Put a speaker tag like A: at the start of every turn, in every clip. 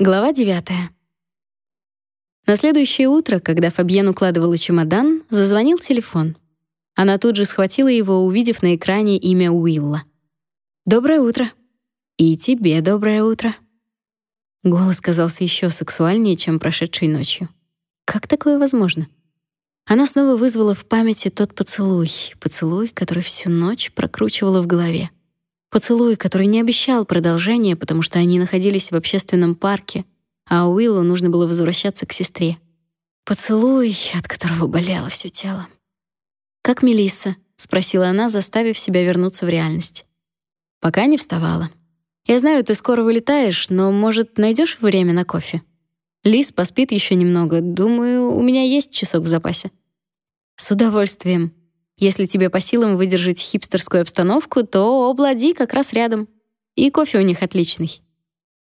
A: Глава 9. На следующее утро, когда Фабьен укладывала чемодан, зазвонил телефон. Она тут же схватила его, увидев на экране имя Уилла. «Доброе утро». «И тебе доброе утро». Голос казался еще сексуальнее, чем прошедшей ночью. Как такое возможно? Она снова вызвала в памяти тот поцелуй, поцелуй, который всю ночь прокручивала в голове. Поцелуй, который не обещал продолжения, потому что они находились в общественном парке, а Уиллу нужно было возвращаться к сестре. Поцелуй, от которого болело все тело. «Как Мелисса?» — спросила она, заставив себя вернуться в реальность. «Пока не вставала. Я знаю, ты скоро вылетаешь, но, может, найдешь время на кофе? Лис поспит еще немного. Думаю, у меня есть часок в запасе». «С удовольствием», если тебе по силам выдержать хипстерскую обстановку, то Облади как раз рядом. И кофе у них отличный.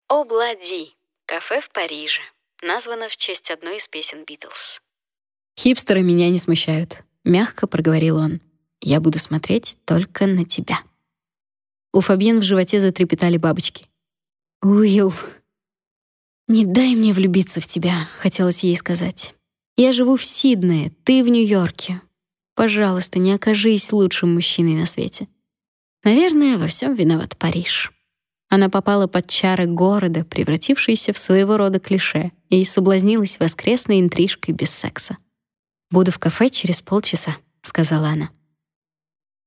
B: Облади. Кафе в Париже. Названо в честь одной из песен Битлз.
A: Хипстеры меня не смущают, мягко проговорил он. Я буду смотреть только на тебя. У Фабьен в животе затрепетали бабочки. Уилл, не дай мне влюбиться в тебя, хотелось ей сказать. Я живу в Сиднее, ты в Нью-Йорке. Пожалуйста, не окажись лучшим мужчиной на свете. Наверное, во всем виноват Париж. Она попала под чары города, превратившиеся в своего рода клише, и соблазнилась воскресной интрижкой без секса. «Буду в кафе через полчаса», — сказала она.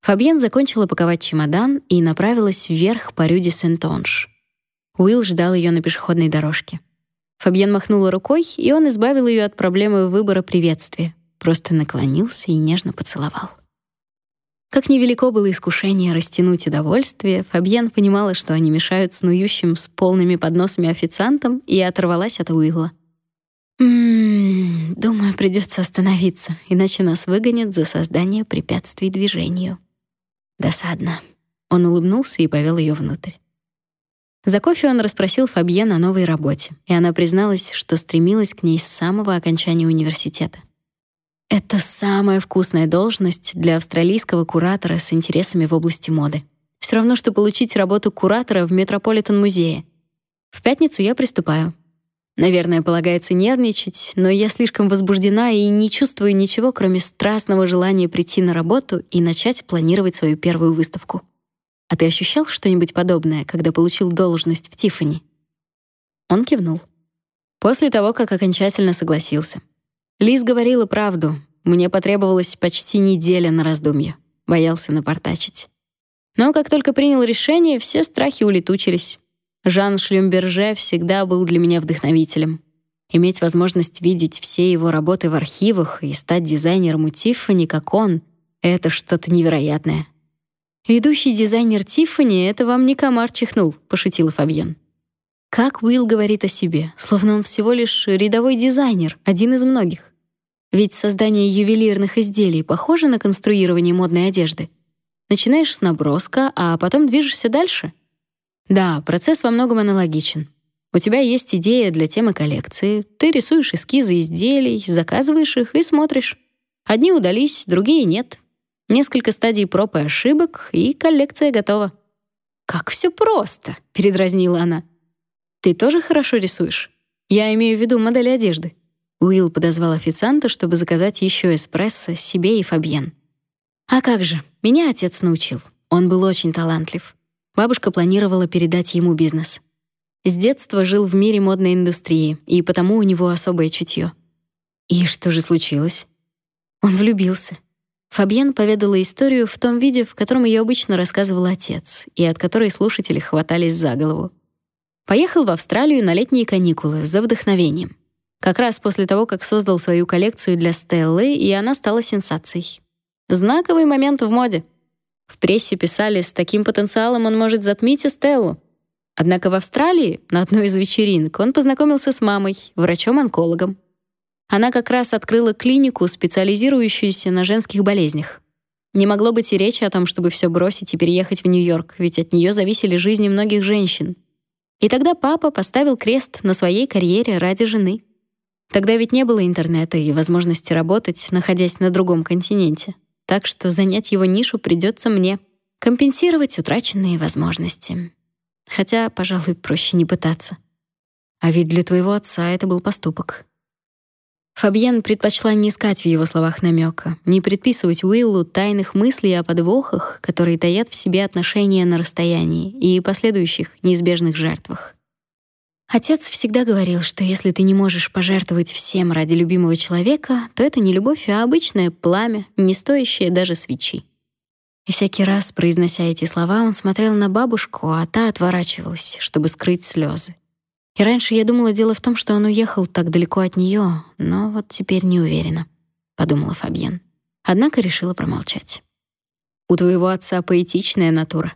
A: Фабьен закончила паковать чемодан и направилась вверх по Рю Сент-Онж. Уилл ждал ее на пешеходной дорожке. Фабьен махнула рукой, и он избавил ее от проблемы выбора приветствия просто наклонился и нежно поцеловал. Как невелико было искушение растянуть удовольствие, Фабьен понимала, что они мешают снующим с полными подносами официантам, и оторвалась от Уилла. «Ммм, думаю, придется остановиться, иначе нас выгонят за создание препятствий движению». Досадно. Он улыбнулся и повел ее внутрь. За кофе он расспросил Фабьен о новой работе, и она призналась, что стремилась к ней с самого окончания университета. Это самая вкусная должность для австралийского куратора с интересами в области моды. Все равно что получить работу куратора в Метрополитен-музее. В пятницу я приступаю. Наверное, полагается нервничать, но я слишком возбуждена и не чувствую ничего, кроме страстного желания прийти на работу и начать планировать свою первую выставку. А ты ощущал что-нибудь подобное, когда получил должность в Тиффани? Он кивнул. После того, как окончательно согласился. Лиз говорила правду. Мне потребовалось почти неделя на раздумье. Боялся напортачить. Но как только принял решение, все страхи улетучились. Жан Шлюмберже всегда был для меня вдохновителем. Иметь возможность видеть все его работы в архивах и стать дизайнером у Тиффани, как он — это что-то невероятное. «Ведущий дизайнер Тиффани — это вам не комар чихнул», — пошутила Фабьен. Как Уилл говорит о себе, словно он всего лишь рядовой дизайнер, один из многих. Ведь создание ювелирных изделий похоже на конструирование модной одежды. Начинаешь с наброска, а потом движешься дальше. Да, процесс во многом аналогичен. У тебя есть идея для темы коллекции, ты рисуешь эскизы изделий, заказываешь их и смотришь. Одни удались, другие нет. Несколько стадий проб и ошибок, и коллекция готова. «Как все просто!» — передразнила она. «Ты тоже хорошо рисуешь? Я имею в виду модели одежды». Уилл подозвал официанта, чтобы заказать еще эспрессо себе и Фабьен. А как же? Меня отец научил. Он был очень талантлив. Бабушка планировала передать ему бизнес. С детства жил в мире модной индустрии, и потому у него особое чутье. И что же случилось? Он влюбился. Фабьен поведала историю в том виде, в котором ее обычно рассказывал отец, и от которой слушатели хватались за голову. Поехал в Австралию на летние каникулы за вдохновением. Как раз после того, как создал свою коллекцию для Стеллы, и она стала сенсацией. Знаковый момент в моде. В прессе писали, с таким потенциалом он может затмить Стеллу. Однако в Австралии, на одной из вечеринок, он познакомился с мамой, врачом-онкологом. Она как раз открыла клинику, специализирующуюся на женских болезнях. Не могло быть и речи о том, чтобы все бросить и переехать в Нью-Йорк, ведь от нее зависели жизни многих женщин. И тогда папа поставил крест на своей карьере ради жены. Тогда ведь не было интернета и возможности работать, находясь на другом континенте. Так что занять его нишу придется мне, компенсировать утраченные возможности. Хотя, пожалуй, проще не пытаться. А ведь для твоего отца это был поступок. Фабьен предпочла не искать в его словах намека, не предписывать Уиллу тайных мыслей о подвохах, которые таят в себе отношения на расстоянии и последующих неизбежных жертвах. Отец всегда говорил, что если ты не можешь пожертвовать всем ради любимого человека, то это не любовь, а обычное пламя, не стоящее даже свечи. И всякий раз, произнося эти слова, он смотрел на бабушку, а та отворачивалась, чтобы скрыть слезы. И раньше я думала, дело в том, что он уехал так далеко от нее, но вот теперь не уверена, подумала Фабьен. Однако решила промолчать. У твоего отца поэтичная натура.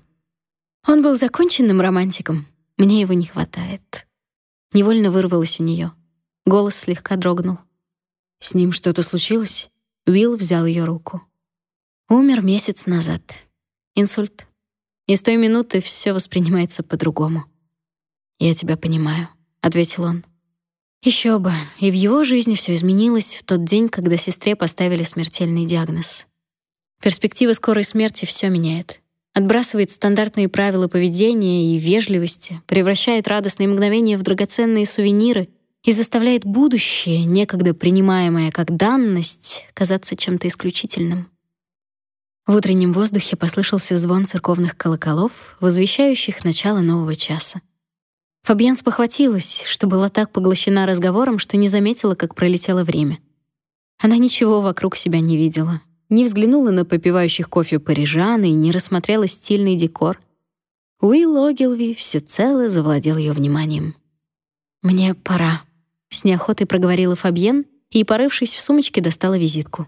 A: Он был законченным романтиком. Мне его не хватает. Невольно вырвалось у нее. Голос слегка дрогнул. С ним что-то случилось? Уилл взял ее руку. Умер месяц назад. Инсульт. И с той минуты все воспринимается по-другому. «Я тебя понимаю», — ответил он. Еще бы, и в его жизни все изменилось в тот день, когда сестре поставили смертельный диагноз. Перспектива скорой смерти все меняет. Отбрасывает стандартные правила поведения и вежливости, превращает радостные мгновения в драгоценные сувениры и заставляет будущее, некогда принимаемое как данность, казаться чем-то исключительным. В утреннем воздухе послышался звон церковных колоколов, возвещающих начало нового часа. Фабьен спохватилась, что была так поглощена разговором, что не заметила, как пролетело время. Она ничего вокруг себя не видела, не взглянула на попивающих кофе парижан и не рассмотрела стильный декор. Уилл Огилви всецело завладел ее вниманием. «Мне пора», — с неохотой проговорила Фабьен и, порывшись в сумочке, достала визитку.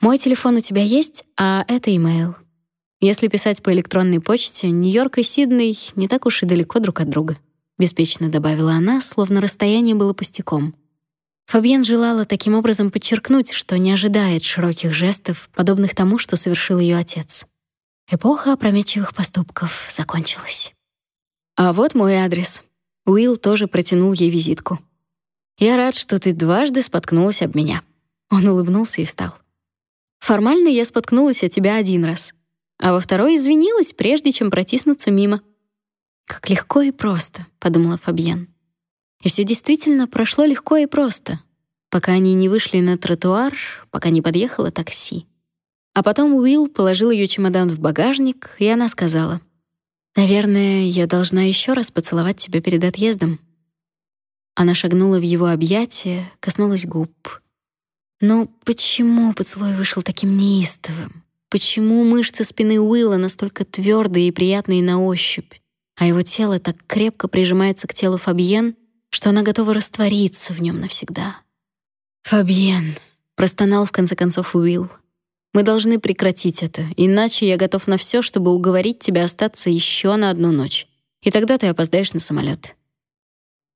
A: «Мой телефон у тебя есть, а это имейл. Если писать по электронной почте, Нью-Йорк и Сидней не так уж и далеко друг от друга» беспечно добавила она, словно расстояние было пустяком. Фабьен желала таким образом подчеркнуть, что не ожидает широких жестов, подобных тому, что совершил ее отец. Эпоха опрометчивых поступков закончилась. А вот мой адрес. Уилл тоже протянул ей визитку. Я рад, что ты дважды споткнулась об меня. Он улыбнулся и встал. Формально я споткнулась о тебя один раз, а во второй извинилась, прежде чем протиснуться мимо. Как легко и просто, подумала Фабьен. И все действительно прошло легко и просто, пока они не вышли на тротуар, пока не подъехало такси. А потом Уилл положил ее чемодан в багажник, и она сказала: "Наверное, я должна еще раз поцеловать тебя перед отъездом". Она шагнула в его объятия, коснулась губ. Но почему поцелуй вышел таким неистовым? Почему мышцы спины Уилла настолько твердые и приятные на ощупь? а его тело так крепко прижимается к телу Фабьен, что она готова раствориться в нем навсегда. «Фабьен», — простонал в конце концов Уилл, — «мы должны прекратить это, иначе я готов на все, чтобы уговорить тебя остаться еще на одну ночь, и тогда ты опоздаешь на самолет».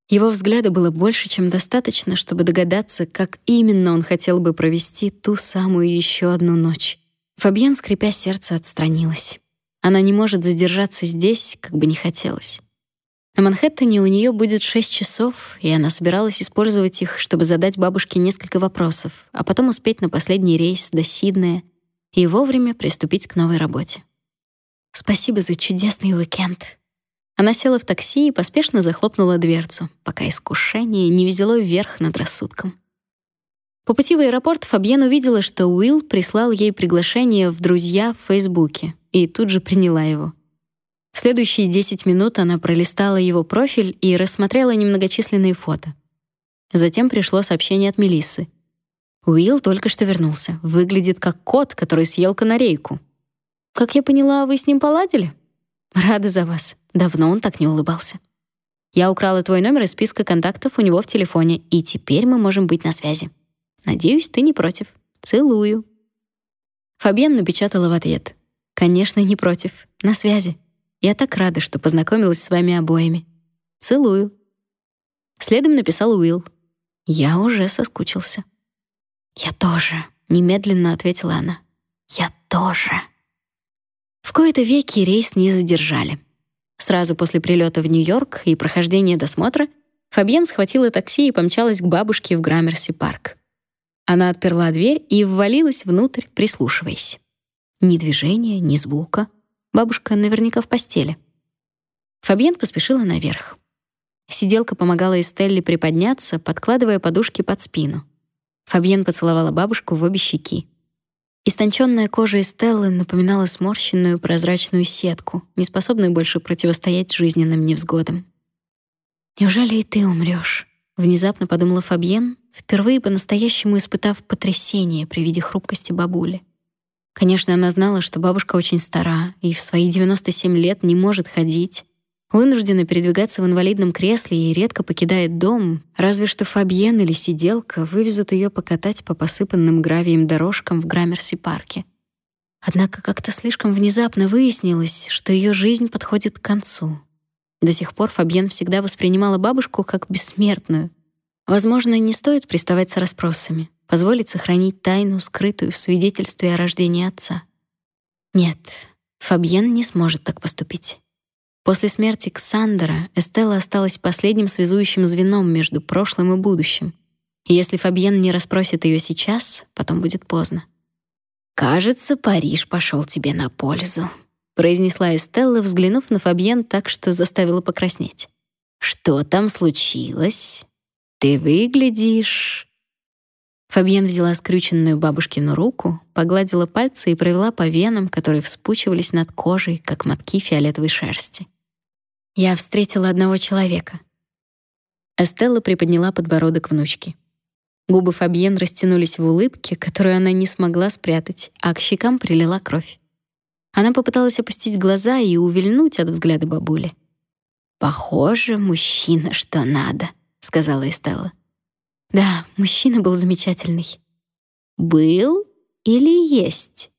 A: Его взгляда было больше, чем достаточно, чтобы догадаться, как именно он хотел бы провести ту самую еще одну ночь. Фабьен, скрипя сердце, отстранилась. Она не может задержаться здесь, как бы не хотелось. На Манхэттене у нее будет шесть часов, и она собиралась использовать их, чтобы задать бабушке несколько вопросов, а потом успеть на последний рейс до Сиднея и вовремя приступить к новой работе. Спасибо за чудесный уикенд. Она села в такси и поспешно захлопнула дверцу, пока искушение не взяло вверх над рассудком. По пути в аэропорт Фабьен увидела, что Уилл прислал ей приглашение в друзья в Фейсбуке, и тут же приняла его. В следующие 10 минут она пролистала его профиль и рассмотрела немногочисленные фото. Затем пришло сообщение от Мелиссы. Уилл только что вернулся. Выглядит как кот, который съел канарейку. Как я поняла, вы с ним поладили? Рада за вас. Давно он так не улыбался. Я украла твой номер из списка контактов у него в телефоне, и теперь мы можем быть на связи. Надеюсь, ты не против. Целую. Фабиан напечатала в ответ: Конечно, не против. На связи. Я так рада, что познакомилась с вами обоими. Целую. Следом написал Уилл. Я уже соскучился. Я тоже, немедленно ответила она. Я тоже. В кои-то веки рейс не задержали. Сразу после прилета в Нью-Йорк и прохождения досмотра Фабьен схватила такси и помчалась к бабушке в Граммерси-парк. Она отперла дверь и ввалилась внутрь, прислушиваясь. Ни движения, ни звука. Бабушка наверняка в постели. Фабьен поспешила наверх. Сиделка помогала Эстелле приподняться, подкладывая подушки под спину. Фабьен поцеловала бабушку в обе щеки. Истонченная кожа Эстеллы напоминала сморщенную прозрачную сетку, неспособную больше противостоять жизненным невзгодам. «Неужели и ты умрёшь?» — внезапно подумала Фабьен, впервые по-настоящему испытав потрясение при виде хрупкости бабули. Конечно, она знала, что бабушка очень стара и в свои 97 лет не может ходить, вынуждена передвигаться в инвалидном кресле и редко покидает дом, разве что Фабьен или сиделка вывезут ее покатать по посыпанным гравием дорожкам в Граммерси-парке. Однако как-то слишком внезапно выяснилось, что ее жизнь подходит к концу. До сих пор Фабьен всегда воспринимала бабушку как бессмертную. Возможно, не стоит приставать с расспросами, позволить сохранить тайну, скрытую в свидетельстве о рождении отца. Нет, Фабьен не сможет так поступить. После смерти Ксандера Эстелла осталась последним связующим звеном между прошлым и будущим. И если Фабьен не расспросит ее сейчас, потом будет поздно. «Кажется, Париж пошел тебе на пользу», — произнесла Эстелла, взглянув на Фабьен так, что заставила покраснеть. «Что там случилось? Ты выглядишь...» Фабьен взяла скрюченную бабушкину руку, погладила пальцы и провела по венам, которые вспучивались над кожей, как мотки фиолетовой шерсти. Я встретила одного человека. Эстелла приподняла подбородок внучки. Губы Фабьен растянулись в улыбке, которую она не смогла спрятать, а к щекам прилила кровь. Она попыталась опустить глаза и увильнуть от взгляда бабули. «Похоже, мужчина что надо», — сказала Эстелла. «Да, мужчина был замечательный». «Был или есть?»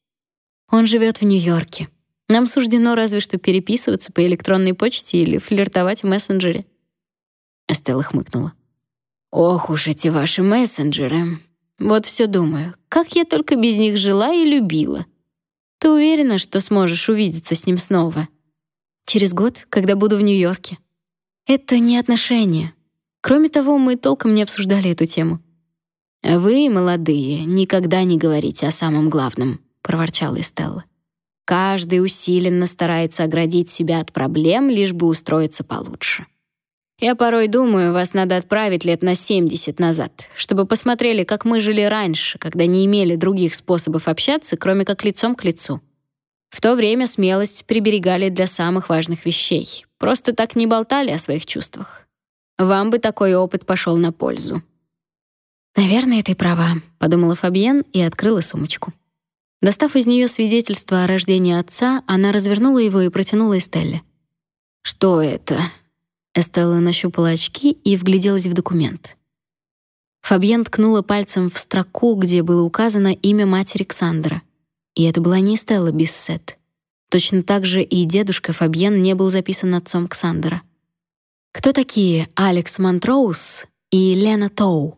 A: «Он живет в Нью-Йорке. Нам суждено разве что переписываться по электронной почте или флиртовать в мессенджере. Эстелла хмыкнула. Ох уж эти ваши мессенджеры. Вот все думаю, как я только без них жила и любила. Ты уверена, что сможешь увидеться с ним снова? Через год, когда буду в Нью-Йорке. Это не отношения. Кроме того, мы толком не обсуждали эту тему. Вы, молодые, никогда не говорите о самом главном, проворчала Эстелла. Каждый усиленно старается оградить себя от проблем, лишь бы устроиться получше. Я порой думаю, вас надо отправить лет на 70 назад, чтобы посмотрели, как мы жили раньше, когда не имели других способов общаться, кроме как лицом к лицу. В то время смелость приберегали для самых важных вещей. Просто так не болтали о своих чувствах. Вам бы такой опыт пошел на пользу. Наверное, ты права, подумала Фабьен и открыла сумочку. Достав из нее свидетельство о рождении отца, она развернула его и протянула Эстелле. «Что это?» Эстелла нащупала очки и вгляделась в документ. Фабьен ткнула пальцем в строку, где было указано имя матери Ксандра. И это была не Эстелла Биссет. Точно так же и дедушка Фабьен не был записан отцом Ксандра. Кто такие Алекс Монтроуз и Лена Тоу?